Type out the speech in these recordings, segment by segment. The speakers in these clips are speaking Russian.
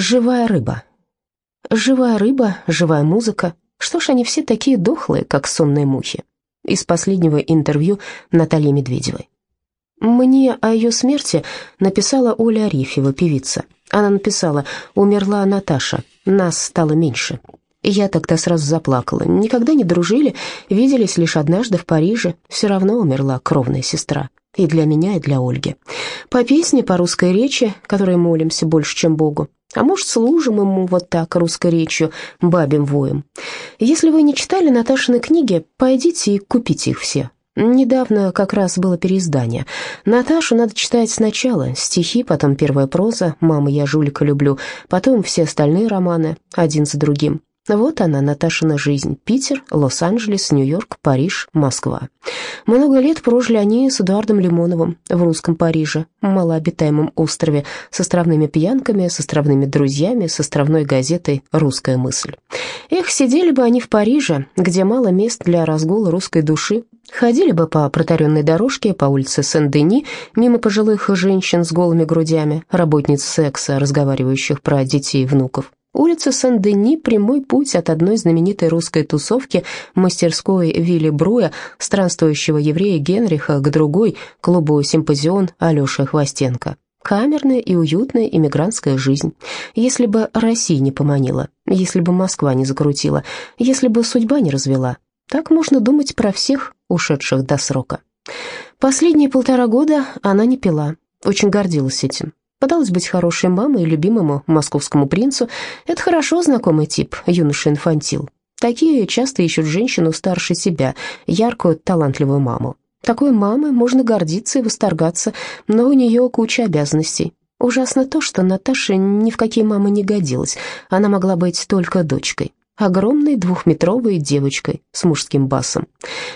Живая рыба. Живая рыба, живая музыка. Что ж они все такие дохлые, как сонные мухи? Из последнего интервью Натальи Медведевой. Мне о ее смерти написала Оля Арифьева, певица. Она написала «Умерла Наташа, нас стало меньше». Я тогда сразу заплакала. Никогда не дружили, виделись лишь однажды в Париже. Все равно умерла кровная сестра. И для меня, и для Ольги. По песне, по русской речи, которой молимся больше, чем Богу. А может, служим ему вот так русской речью, бабим воем. Если вы не читали Наташины книги, пойдите и купите их все. Недавно как раз было переиздание. Наташу надо читать сначала, стихи, потом первая проза, «Мама, я жулика люблю», потом все остальные романы, один за другим. Вот она, Наташина жизнь. Питер, Лос-Анджелес, Нью-Йорк, Париж, Москва. Много лет прожили они с Эдуардом Лимоновым в русском Париже, малообитаемом острове, с островными пьянками, с островными друзьями, с островной газетой «Русская мысль». Эх, сидели бы они в Париже, где мало мест для разгула русской души, Ходили бы по протаренной дорожке по улице Сен-Дени, мимо пожилых женщин с голыми грудями, работниц секса, разговаривающих про детей и внуков. Улица Сен-Дени – прямой путь от одной знаменитой русской тусовки, мастерской Вилли Бруя, странствующего еврея Генриха, к другой – клубу «Симпозион» Алеши Хвостенко. Камерная и уютная иммигрантская жизнь. Если бы Россия не поманила, если бы Москва не закрутила, если бы судьба не развела. Так можно думать про всех, ушедших до срока. Последние полтора года она не пила, очень гордилась этим. Пыталась быть хорошей мамой и любимому московскому принцу. Это хорошо знакомый тип, юноша-инфантил. Такие часто ищут женщину старше себя, яркую, талантливую маму. Такой мамой можно гордиться и восторгаться, но у нее куча обязанностей. Ужасно то, что Наташа ни в какие мамы не годилась, она могла быть только дочкой огромной двухметровой девочкой с мужским басом.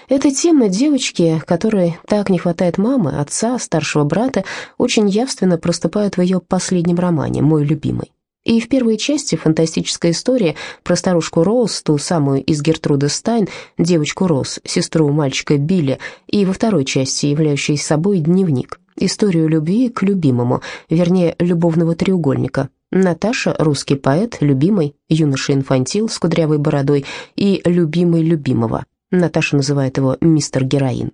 Эта тема девочки, которой так не хватает мамы, отца, старшего брата, очень явственно проступает в ее последнем романе «Мой любимый». И в первой части фантастическая история про старушку Роуз, ту самую из Гертруды Стайн, девочку Роуз, сестру мальчика Билли, и во второй части, являющей собой дневник, историю любви к любимому, вернее, любовного треугольника, Наташа, русский поэт, любимый, юноша-инфантил с кудрявой бородой и любимый любимого. Наташа называет его «мистер Героин».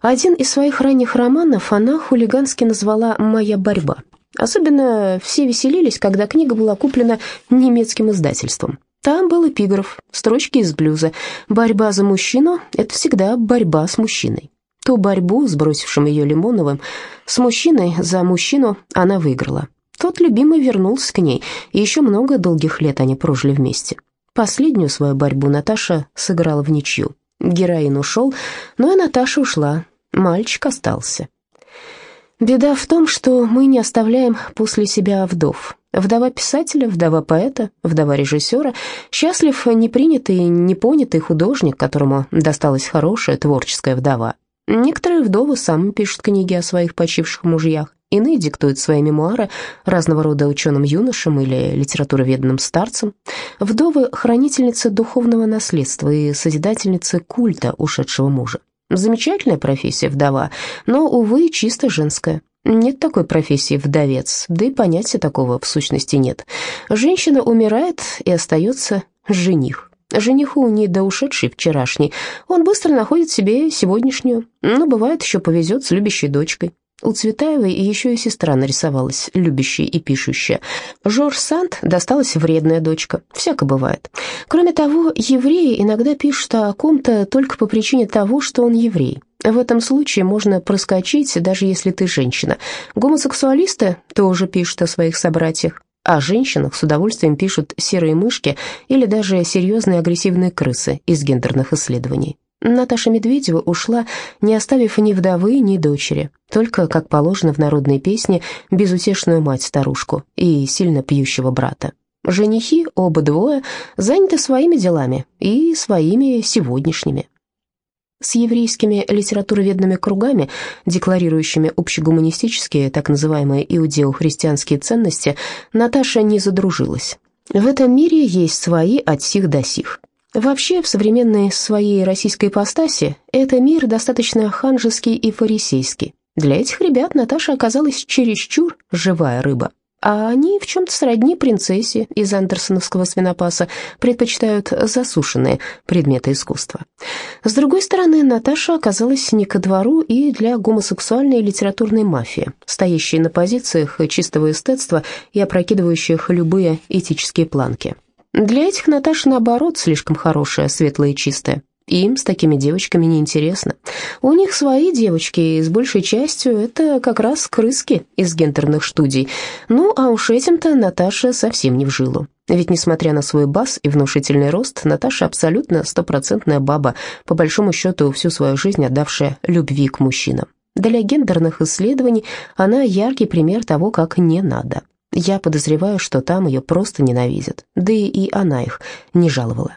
Один из своих ранних романов она хулигански назвала «Моя борьба». Особенно все веселились, когда книга была куплена немецким издательством. Там был эпиграф, строчки из блюза. «Борьба за мужчину — это всегда борьба с мужчиной». Ту борьбу, сбросившим ее Лимоновым, с мужчиной за мужчину она выиграла. Тот любимый вернулся к ней, и еще много долгих лет они прожили вместе. Последнюю свою борьбу Наташа сыграла в ничью. Героин ушел, но и Наташа ушла, мальчик остался. Беда в том, что мы не оставляем после себя вдов. Вдова писателя, вдова поэта, вдова режиссера, счастлив непринятый, непонятый художник, которому досталась хорошая творческая вдова. Некоторые вдовы сами пишут книги о своих почивших мужьях. Иные диктуют свои мемуары разного рода ученым-юношам или литературоведным старцам. Вдовы – хранительницы духовного наследства и созидательницы культа ушедшего мужа. Замечательная профессия вдова, но, увы, чисто женская. Нет такой профессии вдовец, да и понятия такого в сущности нет. Женщина умирает и остается жених. Жениху не до ушедшей вчерашней. Он быстро находит себе сегодняшнюю, но бывает еще повезет с любящей дочкой. У Цветаевой еще и сестра нарисовалась, любящая и пишущая. Жорж Санд досталась вредная дочка. Всяко бывает. Кроме того, евреи иногда пишут о ком-то только по причине того, что он еврей. В этом случае можно проскочить, даже если ты женщина. Гомосексуалисты тоже пишут о своих собратьях. О женщинах с удовольствием пишут серые мышки или даже серьезные агрессивные крысы из гендерных исследований. Наташа Медведева ушла, не оставив ни вдовы, ни дочери, только, как положено в народной песне, безутешную мать-старушку и сильно пьющего брата. Женихи, оба двое, заняты своими делами и своими сегодняшними. С еврейскими литературоведными кругами, декларирующими общегуманистические, так называемые иудео-христианские ценности, Наташа не задружилась. В этом мире есть свои от сих до сих. Вообще, в современной своей российской ипостаси, это мир достаточно ханжеский и фарисейский. Для этих ребят Наташа оказалась чересчур живая рыба. а они в чем-то сродни принцессе из андерсоновского свинопаса, предпочитают засушенные предметы искусства. С другой стороны, Наташа оказалась не ко двору и для гомосексуальной литературной мафии, стоящей на позициях чистого эстетства и опрокидывающих любые этические планки. Для этих Наташа, наоборот, слишком хорошая, светлая и чистая. Им с такими девочками неинтересно. У них свои девочки, и с большей частью это как раз крыски из гендерных студий. Ну, а уж этим-то Наташа совсем не в жилу. Ведь, несмотря на свой бас и внушительный рост, Наташа абсолютно стопроцентная баба, по большому счету всю свою жизнь отдавшая любви к мужчинам. Для гендерных исследований она яркий пример того, как не надо. Я подозреваю, что там ее просто ненавидят, да и она их не жаловала.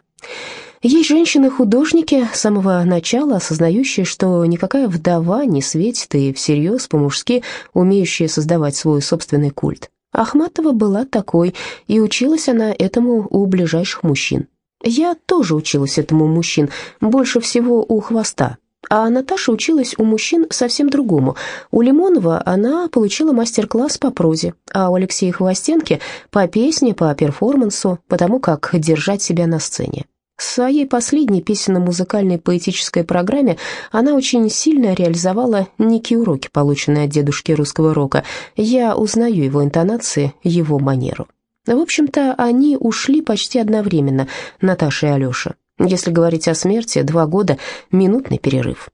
Есть женщины-художники с самого начала, осознающие, что никакая вдова не светит и всерьез по-мужски умеющие создавать свой собственный культ. Ахматова была такой, и училась она этому у ближайших мужчин. Я тоже училась этому мужчин, больше всего у хвоста. А Наташа училась у мужчин совсем другому. У Лимонова она получила мастер-класс по прозе, а у Алексея Хвостенки по песне, по перформансу, по тому, как держать себя на сцене. В своей последней песенно-музыкальной поэтической программе она очень сильно реализовала некие уроки, полученные от дедушки русского рока. Я узнаю его интонации, его манеру. В общем-то, они ушли почти одновременно, Наташа и Алеша. Если говорить о смерти, два года — минутный перерыв.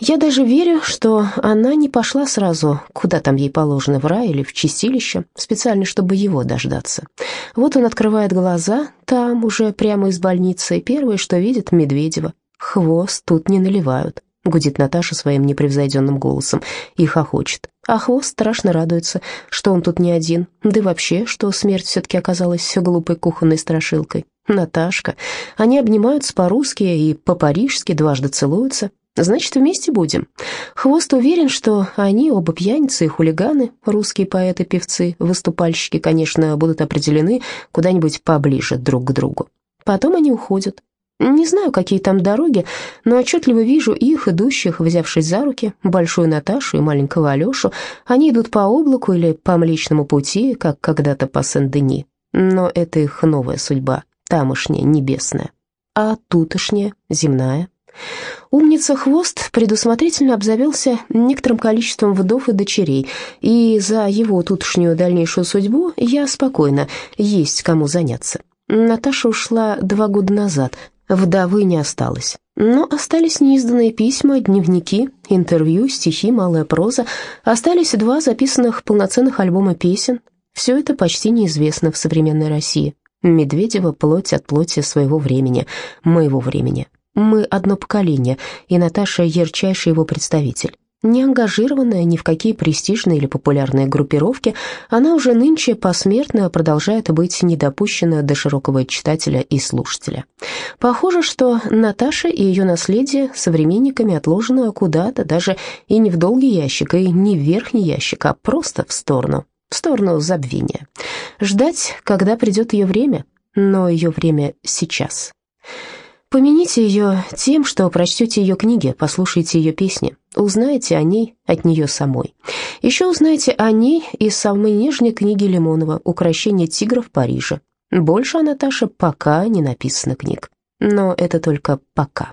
Я даже верю, что она не пошла сразу, куда там ей положено, в рай или в чистилище, специально, чтобы его дождаться. Вот он открывает глаза, там, уже прямо из больницы, первое, что видит Медведева. Хвост тут не наливают. — гудит Наташа своим непревзойденным голосом и хохочет. А хвост страшно радуется, что он тут не один, да и вообще, что смерть все-таки оказалась глупой кухонной страшилкой. Наташка. Они обнимаются по-русски и по-парижски, дважды целуются. Значит, вместе будем. Хвост уверен, что они оба пьяницы и хулиганы, русские поэты-певцы, выступальщики, конечно, будут определены куда-нибудь поближе друг к другу. Потом они уходят. Не знаю, какие там дороги, но отчетливо вижу их, идущих, взявшись за руки, большую Наташу и маленького Алешу. Они идут по облаку или по Млечному пути, как когда-то по Сен-Дени. Но это их новая судьба, тамошняя, небесная. А тутошняя, земная. Умница Хвост предусмотрительно обзавелся некоторым количеством вдов и дочерей, и за его тутошнюю дальнейшую судьбу я спокойно, есть кому заняться. Наташа ушла два года назад, Вдовы не осталось. Но остались неизданные письма, дневники, интервью, стихи, малая проза. Остались два записанных полноценных альбома песен. Все это почти неизвестно в современной России. Медведева плоть от плоти своего времени, моего времени. Мы одно поколение, и Наташа ярчайший его представитель. Не ангажированная ни в какие престижные или популярные группировки, она уже нынче посмертно продолжает быть недопущена до широкого читателя и слушателя. Похоже, что Наташа и ее наследие современниками отложено куда-то, даже и не в долгий ящик, и не в верхний ящик, а просто в сторону, в сторону забвения. Ждать, когда придет ее время, но ее время сейчас. Помяните ее тем, что прочтете ее книги, послушайте ее песни, узнаете о ней от нее самой. Еще узнаете о ней из самой нежной книги Лимонова «Укращение тигров Парижа». Больше о Наташе пока не написано книг, но это только пока.